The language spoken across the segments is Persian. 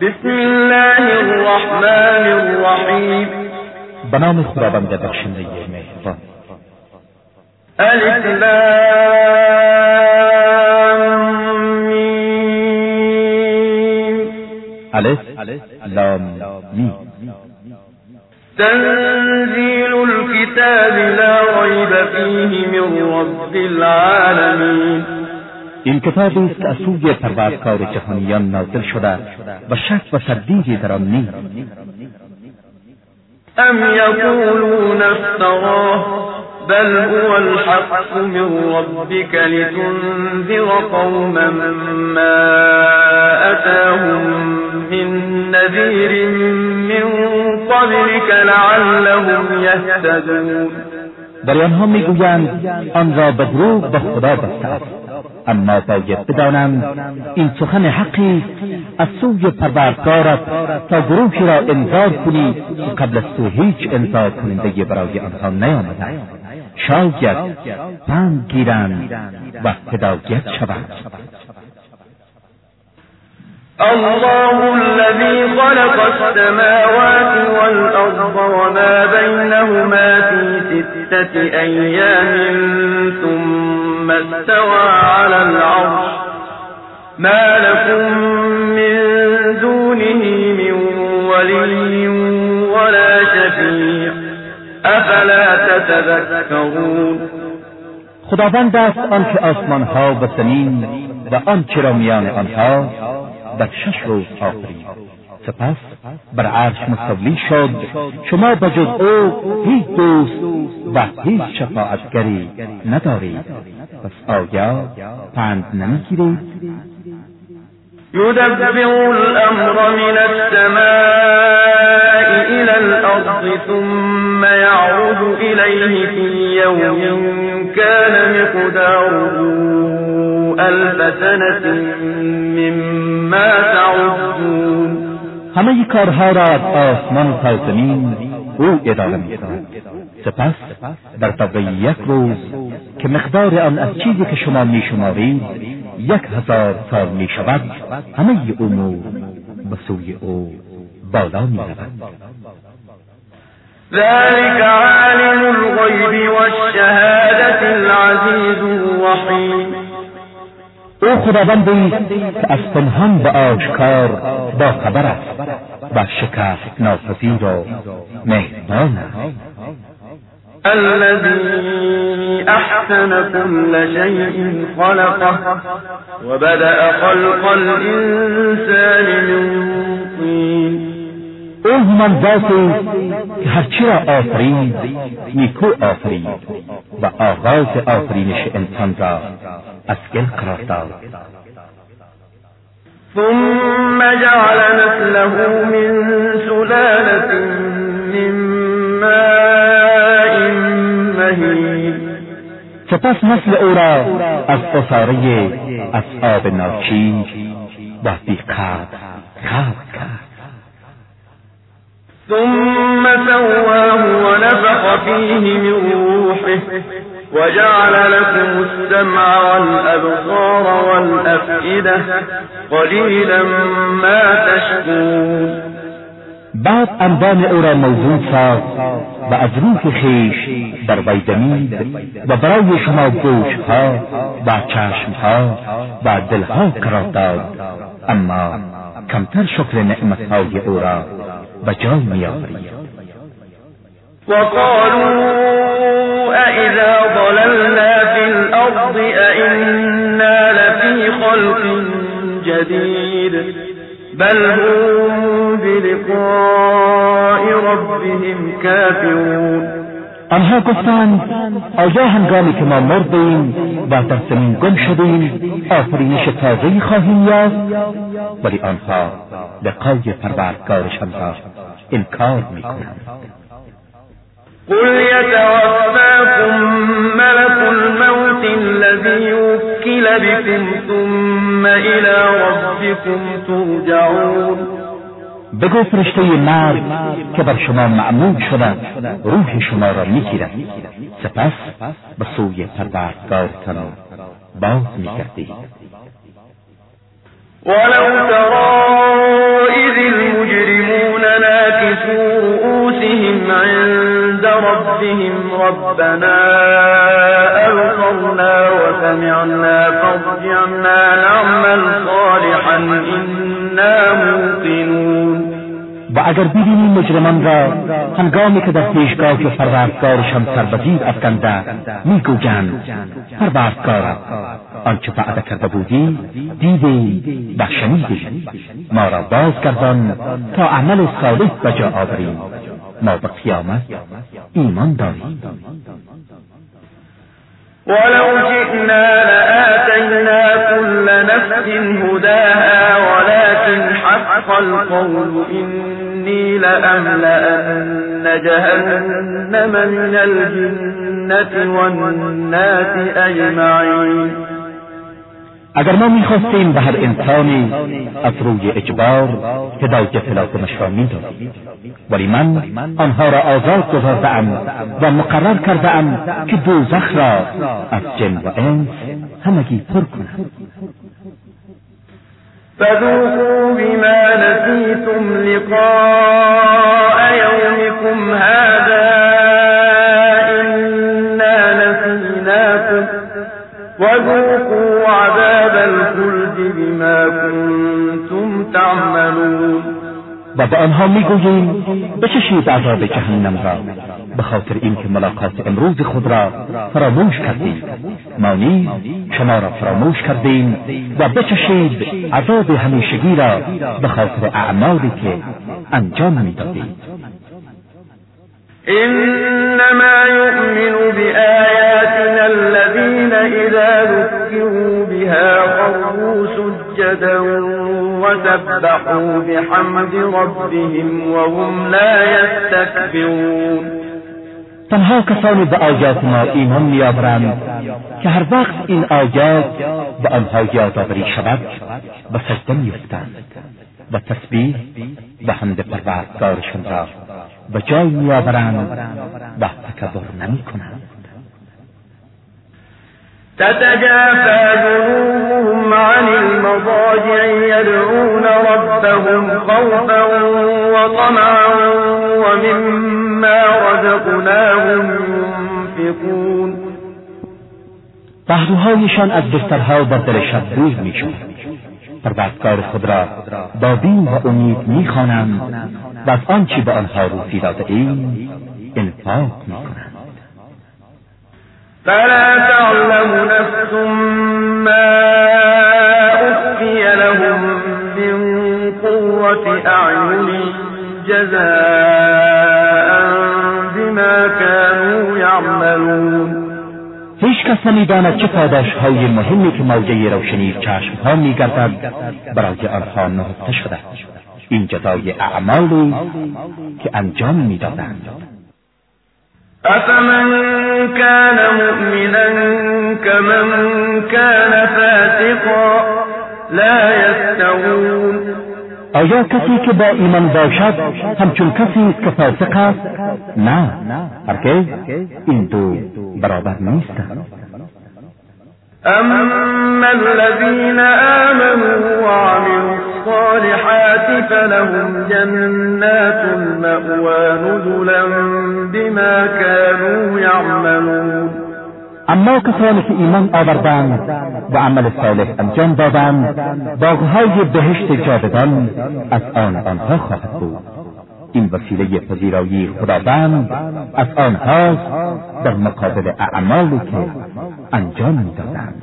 بسم الله الرحمن الرحیم به نام خداوند بخشنده مهربان. ألف لام میم. ألف لام میم. تنزیل الكتاب لا ریب فیه من رب العالمین این کتابی است از سوی پروردگار جهانیان نازل شده و شک و تردیدی در آن نیست. ام یقولون افتراه بل هو الحق من ربك لتنذر قوما ما أتاهم من نذير من قبلك لعلهم يهتدون برای آنها می‌گویند آن را به دروغ به خدا بسته است اما باید بدانند این سخن حقی از سوی پروردگارت تا گروهی را انذار کنی که قبل از تو هیچ انذار کننده برای آنها نیامده شاید پند گیرند و هدایت شوند الله الذي خلق السماوات والأرض وما بينهما في ستة أيام ثم استوى على العرش. ما لكم من دونه من ولي ولا شفيع. أفلا تتذكرون؟ خداوند است آنکه آسمانها و زمین و آنچه را میان آنها در شش روز آفرید. سپس بر عرش مستولی شد. شما به أو هیچ دوست و هیچ شفاعتگری ندارید. پس آیا پند نمیگیرید يدبر الأمر من السماء إلى الأرض ثم يعود إليه في يوم كان مقداره ألف سنة مما تعدون۔ همه کارها را از آسمان تا زمین أو اداره سپس در طبع یک روز۔ که مقدار آن از چیزی که شما می شمارید یک هزار سال می شود همه امور به سوی او بالا می رود ذلك عالم الغيب والشهادة العزيز الرحيم او خداوندی است که از پنهان به آشکار با خبر است و شکست ناپذیر و مهربان است. الذي أحسن كل شيء خلقه وبدأ خلق الإنسان من طين. أو همان ذاتی که هرچی را آفرید نیکو آفرید و آغاز آفرینش انسان را از گل قرار داد. ثم جعل نسله من سلالة من ماء سپس نسل أو را از اصاره آب ناچیز و بیقدر خلق کرد. ثم سواه ونفخ فيه من روحه وجعل لكم السمع والأبصار والأفئدة قليلا ما تشكرون بعد اندام او را موجود ساخت و از روح خیش در وی دمید و برای شما گوشها و چشمها و دلها قرار داد. اما کمتر شکر نعمتهای او را به جای میآورید. وقالوا أإذا ضللنا في الأرض أإنا لفي خلق جديد. بل هم بلقاء ربهم كافرون. آنها گفتند آیا هنگامی که ما مردیم و در زمین گم شدیم آفرینش تازهی خواهیم یافت ولی آنها لقای پروردگارشان را انکار میکنند قل يتوفاكم ملك الموت الذي وكل بكم ثم إلى ربكم ترجعون. بگو فرشته مرد که بر شما معمود شده روح شما را می‌گیرد. سپس به سوی پروردگارتان باز میگردید ولو ترا إذ المجرمون ناكسوا رؤوسهم عند ربهم ربنا أبصرنا وسمعنا فارجعنا نعمل صالحا إنا موقنون. و اگر ببینی مجرمان را هنگامی که در پیشگاه پروردگارشان سربزیر افکنده می‌گویند پروردگار آنچه وعده کرده بودی دیدی و شنیدی ما را بازگردان تا عمل صالح به جا آوریم. ما به قیامت ایمان داریم. ولو جئنا لآتينا كل نفس هداها ولكن حق القول إني لأملأن جهنم من الجنة والناس أجمعين. اگر ما می‌خواستیم به هر انسانی از روی اجبار هدایت لازمش را می‌دادیم ولی من آنها را آزاد گذاردهام و مقرر کردهام که دوزخ را از جن و انس همگی پر کنند. فذوقوا بما نسيتم لقاء و به آنها می‌گوییم بچشید عذاب جهنم را. به خاطر اینکه ملاقات امروز خود را فراموش کردیم. ما نیز شما را فراموش کردیم و بچشید عذاب همیشگی را به خاطر اعمالی که انجام می‌دادید إنما يؤمن بآياتنا الذين إذا ذكروا بها خروا سجدا وسبحوا بحمد ربهم وهم لا يستكبرون. تنها کسانی به آیات ما ایمان میآورند که هر وقت این آیات به آنها یادآوری شود و سجده میافتند و تسبیح و حمد پروردگارشان را به جای میآورند و تکبر نمی‌کنند. تتجافى جنوبهم عن المضاجع يدعون ربهم خوفا وطمعا ومما رزقناهم ينفقون. پهلوهایشان از بسترها در دل شب دور می شود پروردگار خود را با بین و امید می‌خوانند و از آنچه به آنها روزی داده ایم انفاق می‌کنند. فلا تعلم نفس ما أخفي لهم من قرة أعين جزاء بما كانوا يعملون. هیچ کس نمی‌داند چه پاداش های مهمی که موجه روشنی چشم ها میگردد برای آنها نهفته شده. این جزای اعمالی که انجام می‌دادند. أفمن كان مؤمنا كمن كان فاسقا لا يستوون آیا کسی که با ایمان باشد همچون کسی که فاسق است نه هرگز این دو برابر نیستند أما الذين آمنوا وعملوا الصالحات فلهم جنات المأوى نزلا بما كانوا يعملون. اما کسانی که ایمان آوردند و عمل صالح انجام دادند باغهای بهشت جاودان از آن آنها خواهد بود. این وسیله پذیرایی خداوند از آنهاست در مقابل اعمالی که انجام می‌دادند.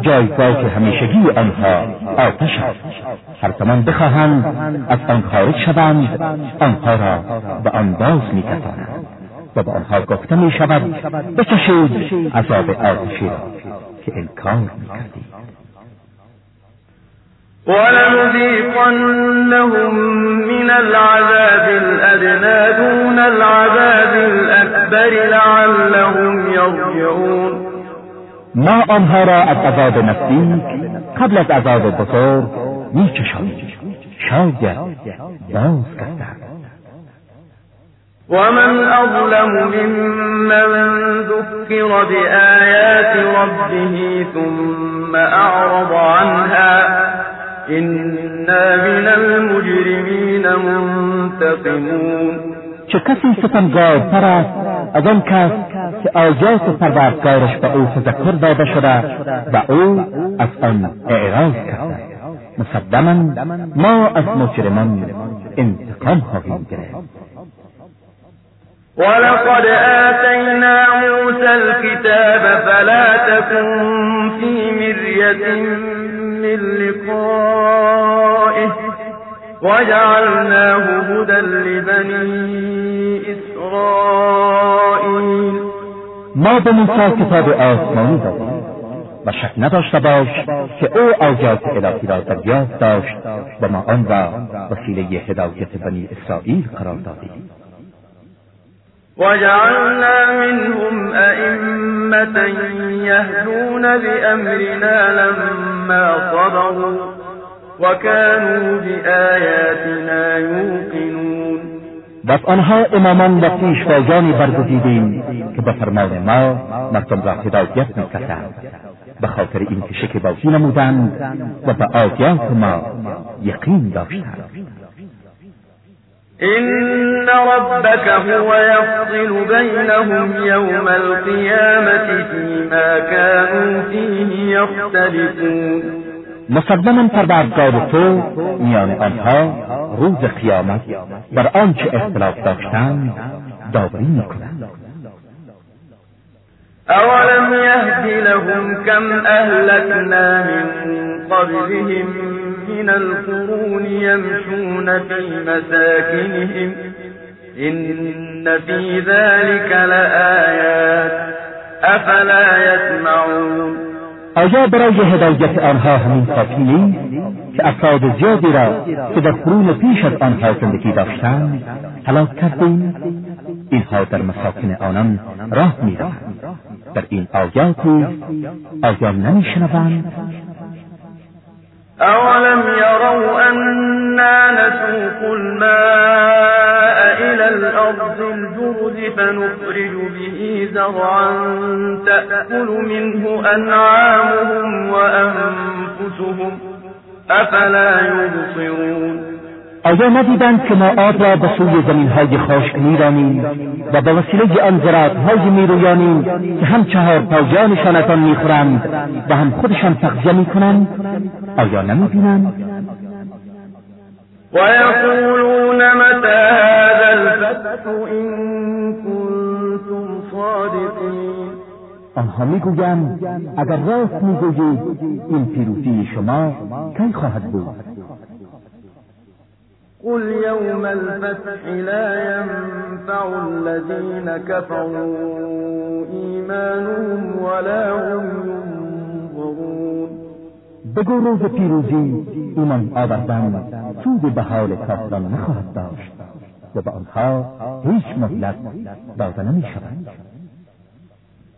جایگاه همیشگی آنها آتش است. هر زمان بخواهند از آن خارج شوند آنها را به آن باز میکشانند. و به آنها گفته می شود بچشید عذاب آتشی را که انکار می‌کردید. ولنذيقنهم من العذاب الأدنى دون العذاب الأكبر لعلهم يرجعون. ما آنها را از عذاب نزدیک قبل از عذاب بزرگ میچشانیم شاید باز کردند ومن أظلم ممن ذكر بآيات ربه ثم أعرض عنها إنا من المجرمين منتقمون. چه کسی ستمگارتر است از آن کس که آیات پروردگارش به او تذکر داده شده و او از آن اعراض کرده. مسلما ما از مجرمان انتقام خواهیم گرفت. ولقد آتينا موسى الكتاب فلا تكن في مرية من لقائه وجعلناه هدى لبني إسرائيل ما به موسی کتاب آسمانی دادیم. و شک نداشته باش که او آیات الهی را دریافت داشت و ما آن را وسیله هدایت بنی اسرائیل قرار دادیم. وجعلنا منهم أئمة يهدون بأمرنا لما صبروا وكانوا بآياتنا يوقنون. از آنها امامان و پیشوایانی برگزیدیم. که به فرمان ما مردم را هدایت می‌کردند به خاطر اینکه شکیبازی نمودند و به آیات ما یقین داشتند. إن ربك هو يفصل بينهم يوم القيامة فيما كانوا فيه يختلفون مسلما پروردگار تو میان آنها روز قیامت بر آنچه اختلاف داشتند داوری می‌کنند أولم يهد لهم كم أهلكنا من قبلهم من القرون يمشون في مساكنهم إن في ذلك لآيات أفلا يسمعون آیا برای هدایت آنها همین کافی نیست که افراد زیادی را که در قرون پیش از آنها زندگی داشتند هلاک کردیم اینها در مساکن آنان راه میروند. بر این آیات آیا نمیشنوند؟ اولم یرو أنا نسوق الماء إلى الأرض الجرد فنخرج به زرعا تأكل منه انعامهم وانفسهم افلا يبصرون آیا ندیدند که ما آب را به سوی زمین های خشک میرانیم و به وسیله آن زراعت های میرویانیم که هم چهار پاجانشان از آن می‌خورند و هم خودشان تغذیه می‌کنند آیا نمی‌بینند؟ ويقولون متى هذا الفتح إن كنتم صادقين آنها می‌گویند اگر راست می‌گویید این پیروزی شما کی خواهد بود؟ قل يوم الفتح لا ينفع الذين كفروا إيمانهم ولا هم ينظرون بگو روز پیروزی ایمان آوردن سود به حال کافران نخواهد داشت و به آنها هیچ مهلت داده نمی شود.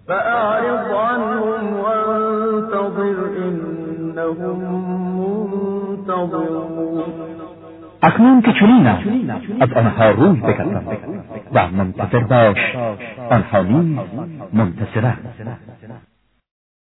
فأعرض عنهم وانتظر إنهم منتظرون اکنون که چنین از آنها روی بگردان و منتظر باش آنها نیز منتظرند.